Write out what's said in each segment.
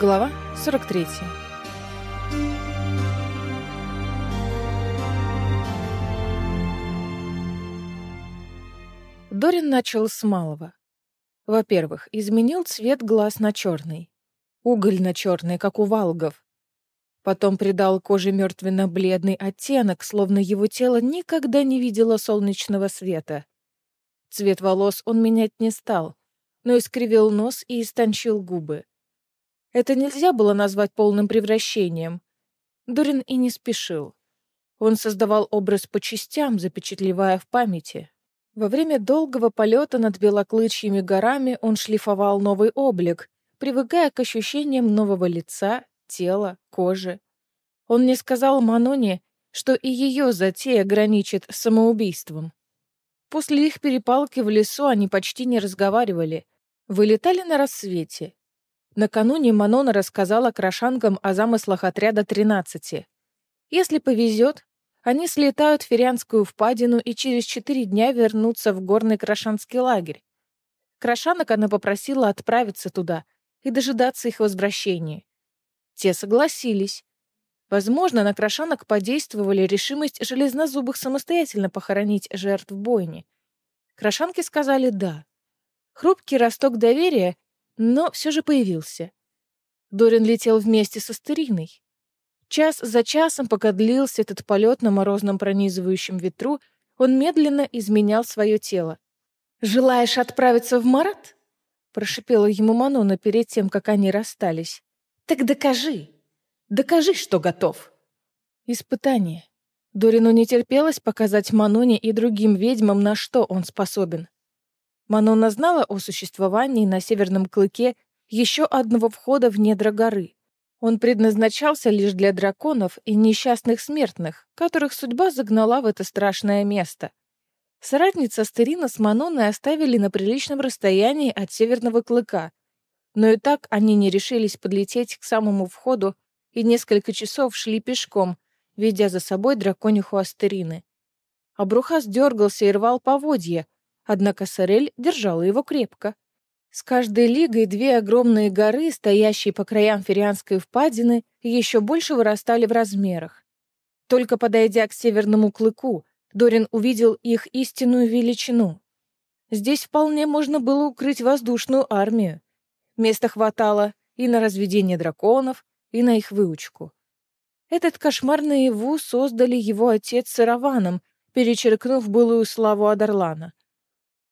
Глава 43. Дорин начал с малого. Во-первых, изменил цвет глаз на черный. Угольно-черный, как у валгов. Потом придал коже мертвенно-бледный оттенок, словно его тело никогда не видело солнечного света. Цвет волос он менять не стал, но искривил нос и истончил губы. Это нельзя было назвать полным превращением. Дорин и не спешил. Он создавал образ по частям, запечатлевая в памяти. Во время долгого полета над белоклычьими горами он шлифовал новый облик, привыкая к ощущениям нового лица, тела, кожи. Он не сказал Маноне, что и ее затея граничит самоубийством. После их перепалки в лесу они почти не разговаривали. Вылетали на рассвете. Накануне Манона рассказала крашанкам о замыслах отряда 13. Если повезет, они слетают в Ферианскую впадину и через четыре дня вернутся в горный крашанский лагерь. Крашанок она попросила отправиться туда и дожидаться их возвращения. Те согласились. Возможно, на крашанок подействовали решимость железнозубых самостоятельно похоронить жертв бойни. Крашанки сказали «да». Хрупкий росток доверия но все же появился. Дорин летел вместе со Стериной. Час за часом, пока длился этот полет на морозном пронизывающем ветру, он медленно изменял свое тело. «Желаешь отправиться в Марат?» — прошипела ему Манона перед тем, как они расстались. «Так докажи! Докажи, что готов!» Испытание. Дорину не терпелось показать Маноне и другим ведьмам, на что он способен. Манона знала о существовании на Северном Клыке еще одного входа в недра горы. Он предназначался лишь для драконов и несчастных смертных, которых судьба загнала в это страшное место. Соратница Стерина с Маноной оставили на приличном расстоянии от Северного Клыка, но и так они не решились подлететь к самому входу и несколько часов шли пешком, ведя за собой дракониху Астерины. Абрухас дергался и рвал поводья, Однако Сорель держала его крепко. С каждой лигой две огромные горы, стоящие по краям Ферианской впадины, еще больше вырастали в размерах. Только подойдя к северному клыку, Дорин увидел их истинную величину. Здесь вполне можно было укрыть воздушную армию. Места хватало и на разведение драконов, и на их выучку. Этот кошмар наяву создали его отец с Ираваном, перечеркнув былую славу Адарлана —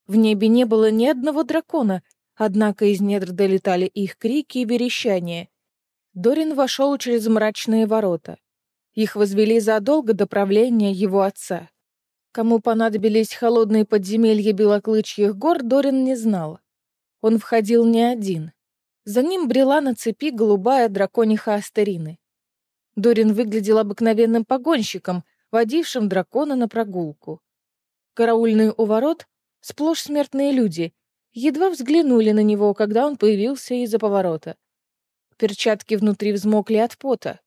в небе не было ни одного дракона, однако из недр долетали их крики и верещания. Дорин вошел через мрачные ворота. Их возвели задолго до правления его отца. Кому понадобились холодные подземелья белоклычьих гор, Дорин не знал. Он входил не один. За ним брела на цепи голубая дракониха Астерины. Дорин выглядел обыкновенным погонщиком, водившим дракона на прогулку. Караульные у ворот сплошь смертные люди, едва взглянули на него, когда он появился из-за поворота. Перчатки внутри взмокли от пота.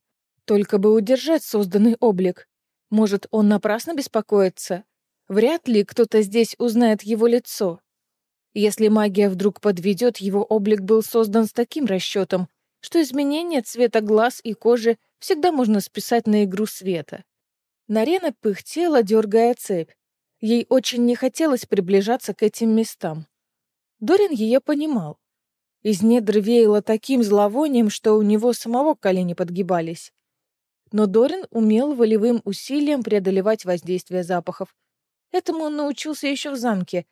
Только бы удержать созданный облик. Может, он напрасно беспокоится? Вряд ли кто-то здесь узнает его лицо. Если магия вдруг подведет, его облик был создан с таким расчетом, что изменение цвета глаз и кожи всегда можно списать на игру света. Нарена пыхтела, дергая цепь. Ей очень не хотелось приближаться к этим местам. Дорин ее понимал. Из недр веяло таким зловонием, что у него самого колени подгибались. Но Дорин умел волевым усилием преодолевать воздействие запахов. Этому он научился еще в замке,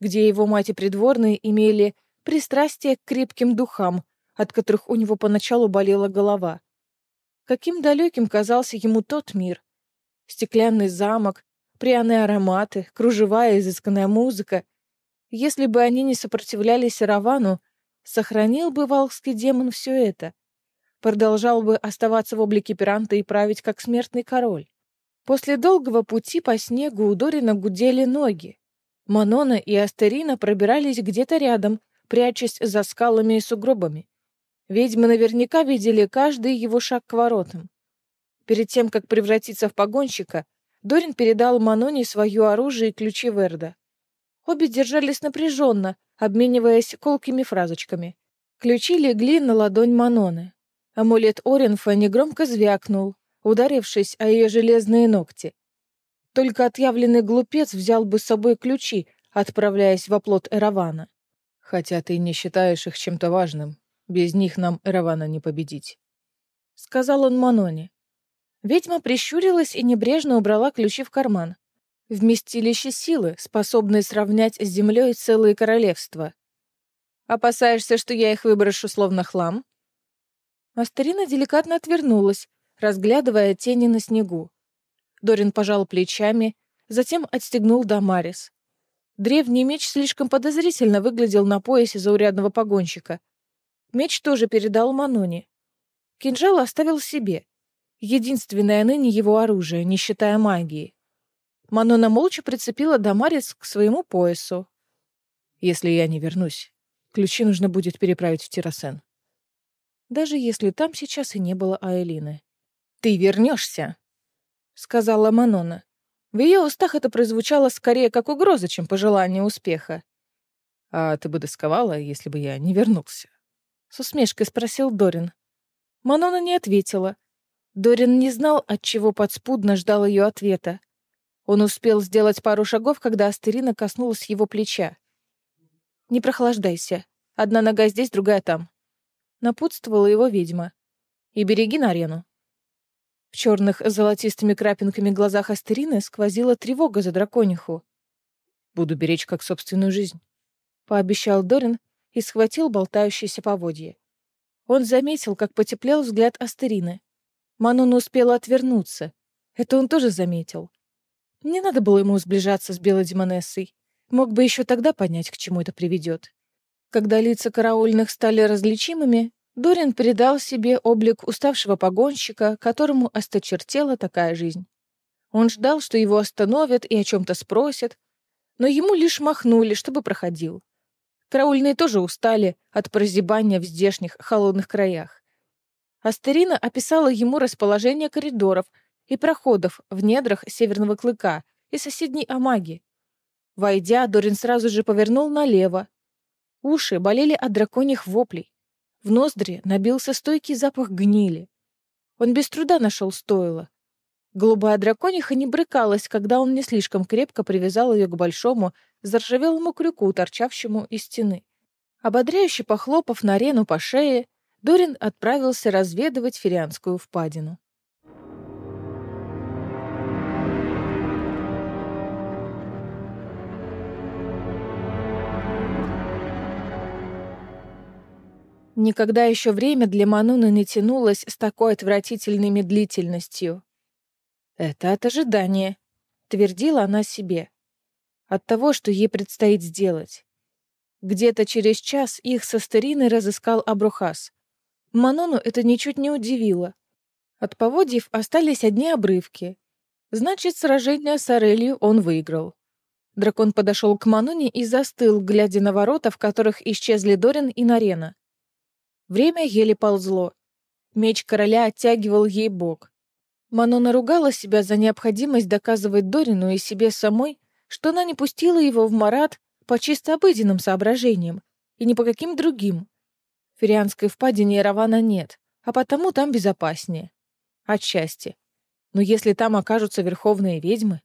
где его мать и придворные имели пристрастие к крепким духам, от которых у него поначалу болела голова. Каким далеким казался ему тот мир. Стеклянный замок, пряные ароматы, кружевая изысканная музыка. Если бы они не сопротивлялись Равану, сохранил бы волхский демон все это. Продолжал бы оставаться в облике пиранта и править как смертный король. После долгого пути по снегу у Дорина гудели ноги. Манона и Астерина пробирались где-то рядом, прячась за скалами и сугробами. Ведьмы наверняка видели каждый его шаг к воротам. Перед тем, как превратиться в погонщика, Дорин передал Маноне свое оружие и ключи Верда. Обе держались напряженно, обмениваясь колкими фразочками. Ключи легли на ладонь Маноны. Амулет Оренфа негромко звякнул, ударившись о ее железные ногти. Только отъявленный глупец взял бы с собой ключи, отправляясь в оплот Эравана. Хотя ты не считаешь их чем-то важным. Без них нам Эравана не победить. Сказал он Маноне. Ведьма прищурилась и небрежно убрала ключи в карман. Вместилище силы, способное сравнять с землей целые королевства. Опасаешься, что я их выброшу словно хлам? Астерина деликатно отвернулась, разглядывая тени на снегу. Дорин пожал плечами, затем отстегнул Дамарис. Древний меч слишком подозрительно выглядел на поясе заурядного погонщика. Меч тоже передал Маноне. Кинжал оставил себе. Единственное ныне его оружие, не считая магии. Манона молча прицепила Дамарис к своему поясу. «Если я не вернусь, Ключи нужно будет переправить в Тирасен. Даже если там сейчас и не было Аэлины. «Ты вернешься», — сказала Манона. В ее устах это прозвучало скорее как угроза, чем пожелание успеха. «А ты бы досковала, если бы я не вернулся?» С усмешкой спросил Дорин. Манона не ответила. Дорин не знал, от чего подспудно ждал ее ответа. Он успел сделать пару шагов, когда Астерина коснулась его плеча. Не прохлаждайся. Одна нога здесь, другая там. Напутствовала его ведьма. И береги на арену. В черных золотистыми крапинками глазах Астерины сквозила тревога за дракониху. «Буду беречь как собственную жизнь», — пообещал Дорин и схватил болтающиеся поводья. Он заметил, как потеплел взгляд Астерины. Манон успела отвернуться. Это он тоже заметил. Не надо было ему сближаться с белой демонессой. Мог бы еще тогда понять, к чему это приведет. Когда лица караульных стали различимыми, Дорин придал себе облик уставшего погонщика, которому осточертела такая жизнь. Он ждал, что его остановят и о чем-то спросят, но ему лишь махнули, чтобы проходил. Караульные тоже устали от прозябания в здешних холодных краях. Астерина описала ему расположение коридоров и проходов в недрах Северного Клыка и соседней Амаги, Войдя, Дорин сразу же повернул налево. Уши болели от драконьих воплей. В ноздри набился стойкий запах гнили. Он без труда нашел стойло. Голубая дракониха не брыкалась, когда он не слишком крепко привязал ее к большому, заржавелому крюку, торчавшему из стены. Ободряюще похлопав на арену по шее, Дорин отправился разведывать Ферианскую впадину. Никогда еще время для Мануны не тянулось с такой отвратительной медлительностью. «Это от ожидания», — твердила она себе. «От того, что ей предстоит сделать». Где-то через час их со стариной разыскал Абрухас. Мануну это ничуть не удивило. От поводьев остались одни обрывки. Значит, сражение с Орелью он выиграл. Дракон подошел к Мануне и застыл, глядя на ворота, в которых исчезли Дорин и Нарена. Время еле ползло. Меч короля оттягивал ей бок. Манона ругала себя за необходимость доказывать Дорину и себе самой, что она не пустила его в Марат по чисто обыденным соображениям и не по каким другим. Ферианской впадине Равана нет, а потому там безопаснее. Отчасти. Но если там окажутся верховные ведьмы...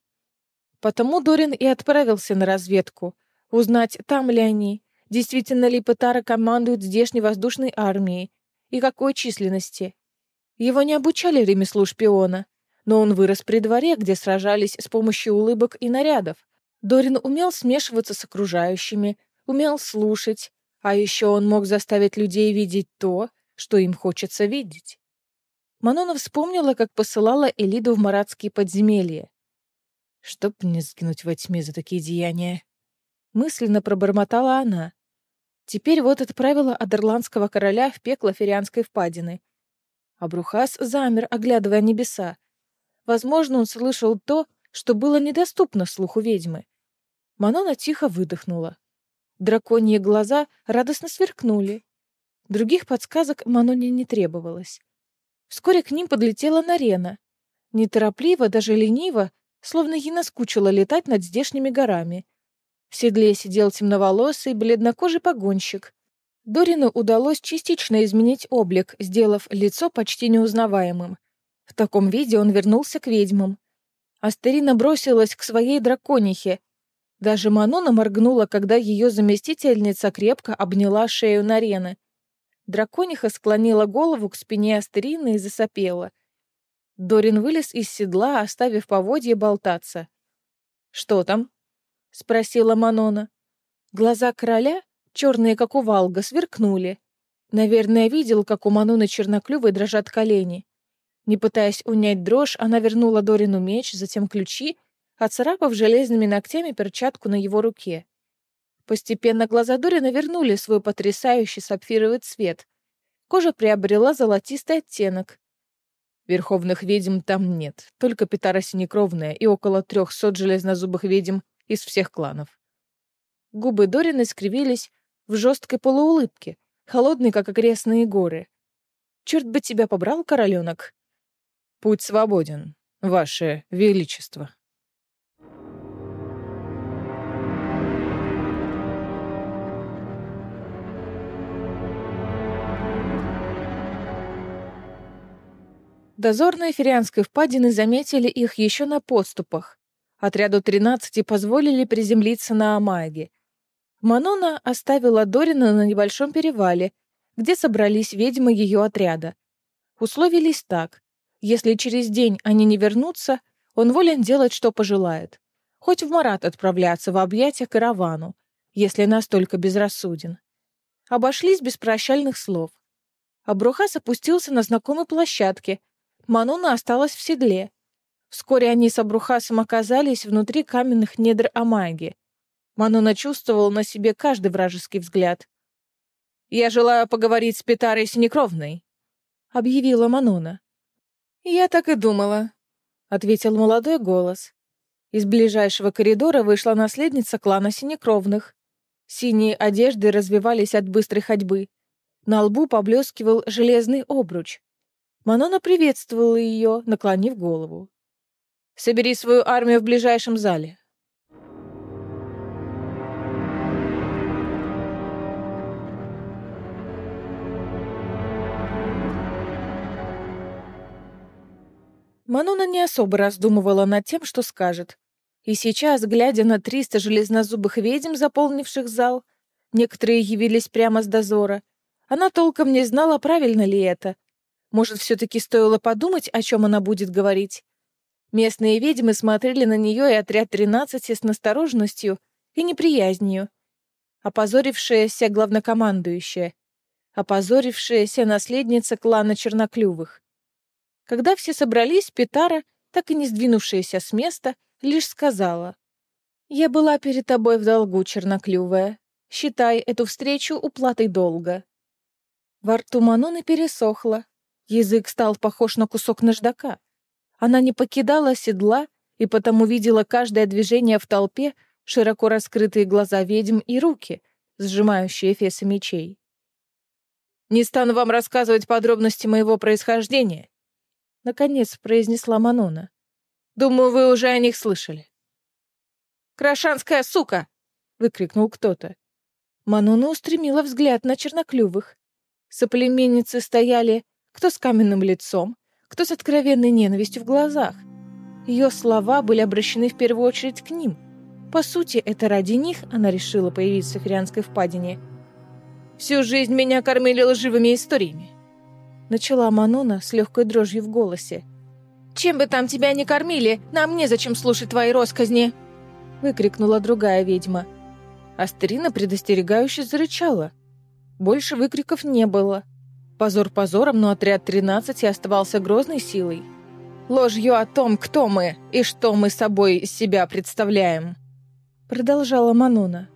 Потому Дорин и отправился на разведку, узнать, там ли они, Действительно ли Петара командует здешней воздушной армией? И какой численности? Его не обучали ремеслу шпиона, но он вырос при дворе, где сражались с помощью улыбок и нарядов. Дорин умел смешиваться с окружающими, умел слушать, а еще он мог заставить людей видеть то, что им хочется видеть. Манона вспомнила, как посылала Элиду в маратские подземелья. «Чтоб не сгинуть во тьме за такие деяния!» Мысленно пробормотала она. Теперь вот отправила адерландского короля в пекло Ферианской впадины. А Брухас замер, оглядывая небеса. Возможно, он слышал то, что было недоступно слуху ведьмы. Манона тихо выдохнула. Драконьи глаза радостно сверкнули. Других подсказок Маноне не требовалось. Вскоре к ним подлетела Нарена. Неторопливо, даже лениво, словно ей наскучило летать над здешними горами. В седле сидел темноволосый, бледнокожий погонщик. Дорину удалось частично изменить облик, сделав лицо почти неузнаваемым. В таком виде он вернулся к ведьмам. Астерина бросилась к своей драконихе. Даже Манона моргнула, когда ее заместительница крепко обняла шею Нарены. Дракониха склонила голову к спине Астерины и засопела. Дорин вылез из седла, оставив поводье болтаться. «Что там?» — спросила Манона. Глаза короля, черные как у Валга, сверкнули. Наверное, видел, как у Маноны черноклювой дрожат колени. Не пытаясь унять дрожь, она вернула Дорину меч, затем ключи, отцарапав железными ногтями перчатку на его руке. Постепенно глаза Дорина вернули свой потрясающий сапфировый цвет. Кожа приобрела золотистый оттенок. Верховных ведьм там нет, только Петара Синекровная и около трехсот железнозубых ведьм из всех кланов. Губы Дорина скривились в жесткой полуулыбке, холодной, как окрестные горы. «Черт бы тебя побрал, короленок!» Путь свободен, ваше величество. Дозорные Ферианской впадины заметили их еще на подступах. Отряду 13 позволили приземлиться на Амаге. Манона оставила Дорина на небольшом перевале, где собрались ведьмы ее отряда. Условились так. Если через день они не вернутся, он волен делать, что пожелает. Хоть в Марат отправляться в объятия каравану, если настолько безрассуден. Обошлись без прощальных слов. Абрухас опустился на знакомой площадке. Мануна осталась в седле. Вскоре они с Абрухасом оказались внутри каменных недр Амаги. Мануна чувствовал на себе каждый вражеский взгляд. «Я желаю поговорить с Петарой Синекровной», — объявила Мануна. «Я так и думала», — ответил молодой голос. Из ближайшего коридора вышла наследница клана Синекровных. Синие одежды развивались от быстрой ходьбы. На лбу поблескивал железный обруч. Манона приветствовала ее, наклонив голову. «Собери свою армию в ближайшем зале. Мануна не особо раздумывала над тем, что скажет. И сейчас, глядя на триста железнозубых ведьм, заполнивших зал, некоторые явились прямо с дозора, она толком не знала, правильно ли это. Может, все-таки стоило подумать, о чем она будет говорить. Местные ведьмы смотрели на нее и отряд тринадцати с настороженностью и неприязнью. Опозорившаяся главнокомандующая. Опозорившаяся наследница клана Черноклювых. Когда все собрались, Петара, так и не сдвинувшаяся с места, лишь сказала. «Я была перед тобой в долгу, черноклювая. Считай эту встречу уплатой долга». Во рту Маноны пересохло. Язык стал похож на кусок наждака. Она не покидала седла и потому видела каждое движение в толпе, широко раскрытые глаза ведьм и руки, сжимающие фесы мечей. «Не стану вам рассказывать подробности моего происхождения. — наконец произнесла Манона. «Думаю, вы уже о них слышали». «Крашанская сука!» — выкрикнул кто-то. Манона устремила взгляд на черноклювых. Соплеменницы стояли кто с каменным лицом, кто с откровенной ненавистью в глазах. Ее слова были обращены в первую очередь к ним. По сути, это ради них она решила появиться в Ферианской впадине. «Всю жизнь меня кормили лживыми историями начала Манона с легкой дрожью в голосе. «Чем бы там тебя ни кормили, нам незачем слушать твои росказни!» выкрикнула другая ведьма. Астерина предостерегающе зарычала. Больше выкриков не было. Позор позором, но отряд 13 оставался грозной силой. «Ложью о том, кто мы и что мы собой себя представляем», продолжала Манона.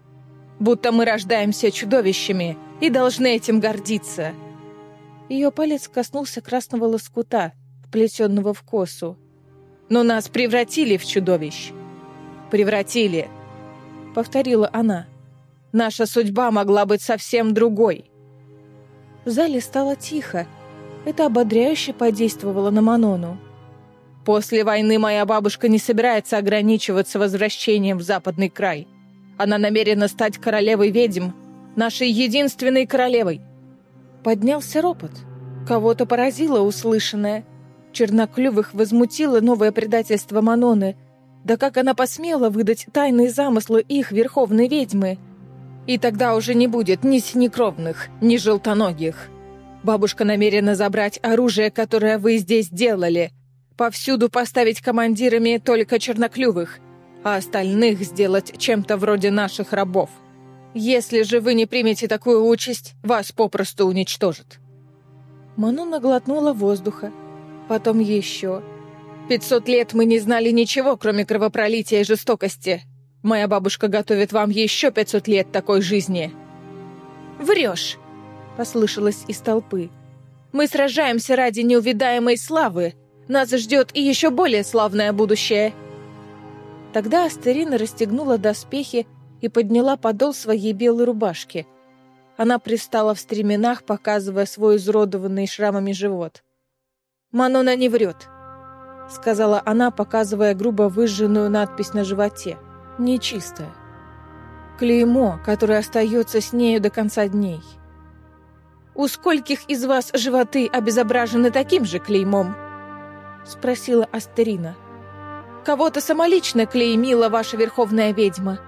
«Будто мы рождаемся чудовищами и должны этим гордиться. Ее палец коснулся красного лоскута, вплетенного в косу. «Но нас превратили в чудовищ!» «Превратили!» — повторила она. «Наша судьба могла быть совсем другой!» В зале стало тихо. Это ободряюще подействовало на Манону. «После войны моя бабушка не собирается ограничиваться возвращением в западный край. Она намерена стать королевой ведьм, нашей единственной королевой!» Поднялся ропот. Кого-то поразило услышанное. Черноклювых возмутило новое предательство Маноны. Да как она посмела выдать тайные замыслы их верховной ведьмы? И тогда уже не будет ни синекровных, ни желтоногих. Бабушка намерена забрать оружие, которое вы здесь делали. Повсюду поставить командирами только черноклювых, а остальных сделать чем-то вроде наших рабов. Если же вы не примете такую участь, вас попросту уничтожат». Мануна глотнула воздуха, потом еще. «Пятьсот лет мы не знали ничего, кроме кровопролития и жестокости. Моя бабушка готовит вам еще пятьсот лет такой жизни». «Врешь!» — послышалось из толпы. «Мы сражаемся ради неувидаемой славы. Нас ждет и еще более славное будущее». Тогда Астерина расстегнула доспехи и подняла подол своей белой рубашки. Она пристала в стременах, показывая свой изродованный шрамами живот. «Манона не врет», — сказала она, показывая грубо выжженную надпись на животе. «Нечистая». Клеймо, которое остается с нею до конца дней. «У скольких из вас животы обезображены таким же клеймом?» — спросила Астерина. «Кого-то самолично клеймила ваша верховная ведьма?»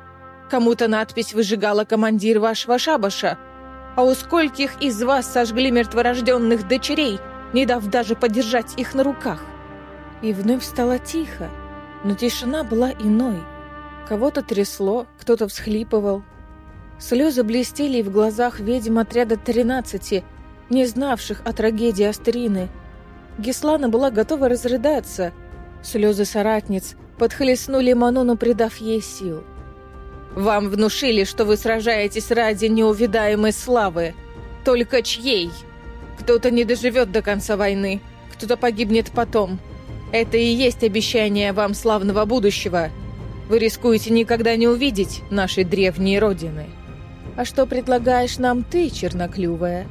Кому-то надпись выжигала командир вашего шабаша. А у скольких из вас сожгли мертворожденных дочерей, не дав даже подержать их на руках? И вновь стало тихо, но тишина была иной. Кого-то трясло, кто-то всхлипывал. Слезы блестели в глазах ведьм отряда тринадцати, не знавших о трагедии Астрины. Геслана была готова разрыдаться. Слезы соратниц подхлестнули Манону, придав ей сил. Вам внушили, что вы сражаетесь ради неувидаемой славы. Только чьей? Кто-то не доживет до конца войны, кто-то погибнет потом. Это и есть обещание вам славного будущего. Вы рискуете никогда не увидеть нашей древней родины. А что предлагаешь нам ты, черноклювая?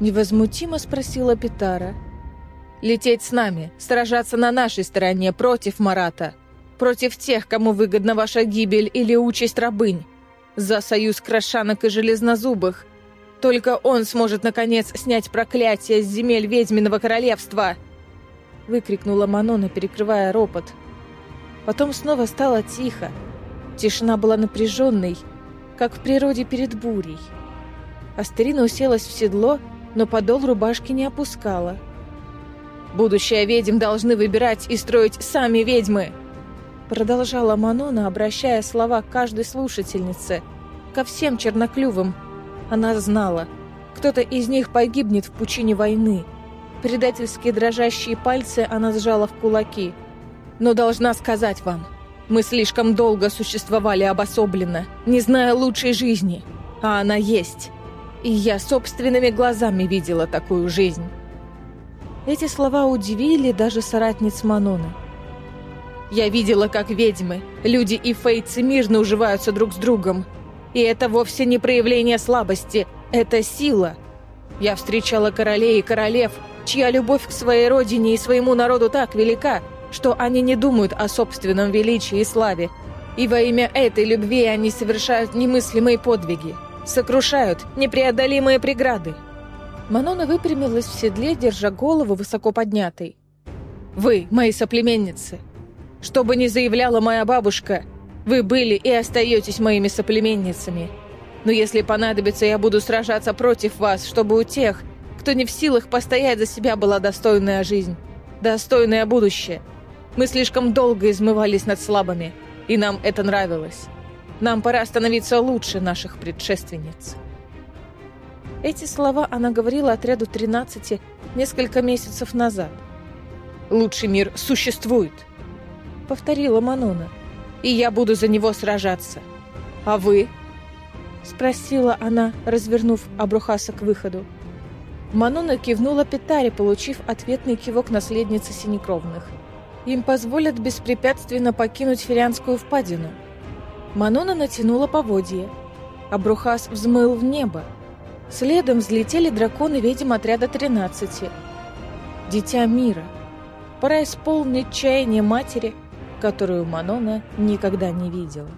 Невозмутимо спросила Питара. Лететь с нами, сражаться на нашей стороне против Марата – Против тех, кому выгодна ваша гибель или участь рабынь. За союз крошанок и железнозубых. Только он сможет, наконец, снять проклятие с земель ведьминого королевства!» Выкрикнула Манона, перекрывая ропот. Потом снова стало тихо. Тишина была напряженной, как в природе перед бурей. Астерина уселась в седло, но подол рубашки не опускала. «Будущее ведьм должны выбирать и строить сами ведьмы!» Продолжала Манона, обращая слова к каждой слушательнице, ко всем черноклювым. Она знала, кто-то из них погибнет в пучине войны. Предательские дрожащие пальцы она сжала в кулаки. Но должна сказать вам, мы слишком долго существовали обособленно, не зная лучшей жизни. А она есть. И я собственными глазами видела такую жизнь. Эти слова удивили даже соратниц Манона. Я видела, как ведьмы, люди и фейцы мирно уживаются друг с другом. И это вовсе не проявление слабости, это сила. Я встречала королей и королев, чья любовь к своей родине и своему народу так велика, что они не думают о собственном величии и славе. И во имя этой любви они совершают немыслимые подвиги, сокрушают непреодолимые преграды. Манона выпрямилась в седле, держа голову высоко поднятой. «Вы, мои соплеменницы, что бы ни заявляла моя бабушка, вы были и остаетесь моими соплеменницами. Но если понадобится, я буду сражаться против вас, чтобы у тех, кто не в силах постоять за себя, была достойная жизнь, достойное будущее. Мы слишком долго измывались над слабыми, и нам это нравилось. Нам пора становиться лучше наших предшественниц». Эти слова она говорила отряду 13 несколько месяцев назад. «Лучший мир существует», — повторила Манона. «И я буду за него сражаться. А вы?» — спросила она, развернув Абрухаса к выходу. Манона кивнула Петаре, получив ответный кивок наследницы Синекровных. Им позволят беспрепятственно покинуть Ферианскую впадину. Манона натянула поводье. Абрухас взмыл в небо. Следом взлетели драконы ведьм отряда 13. Дитя мира. Пора исполнить чаяние матери — которую Манона никогда не видела.